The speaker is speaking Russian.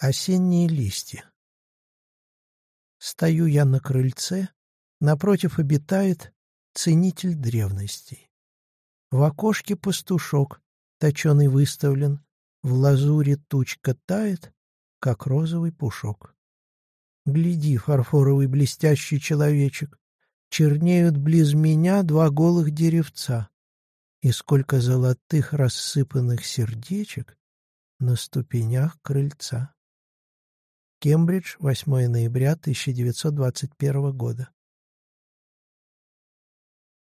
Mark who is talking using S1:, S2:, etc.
S1: Осенние листья. Стою я на крыльце, напротив обитает ценитель древностей. В окошке пастушок, точеный выставлен, в лазуре тучка тает, как розовый пушок. Гляди, фарфоровый блестящий человечек, чернеют близ меня два голых деревца, и сколько золотых рассыпанных сердечек на ступенях крыльца. Кембридж, 8 ноября 1921 года.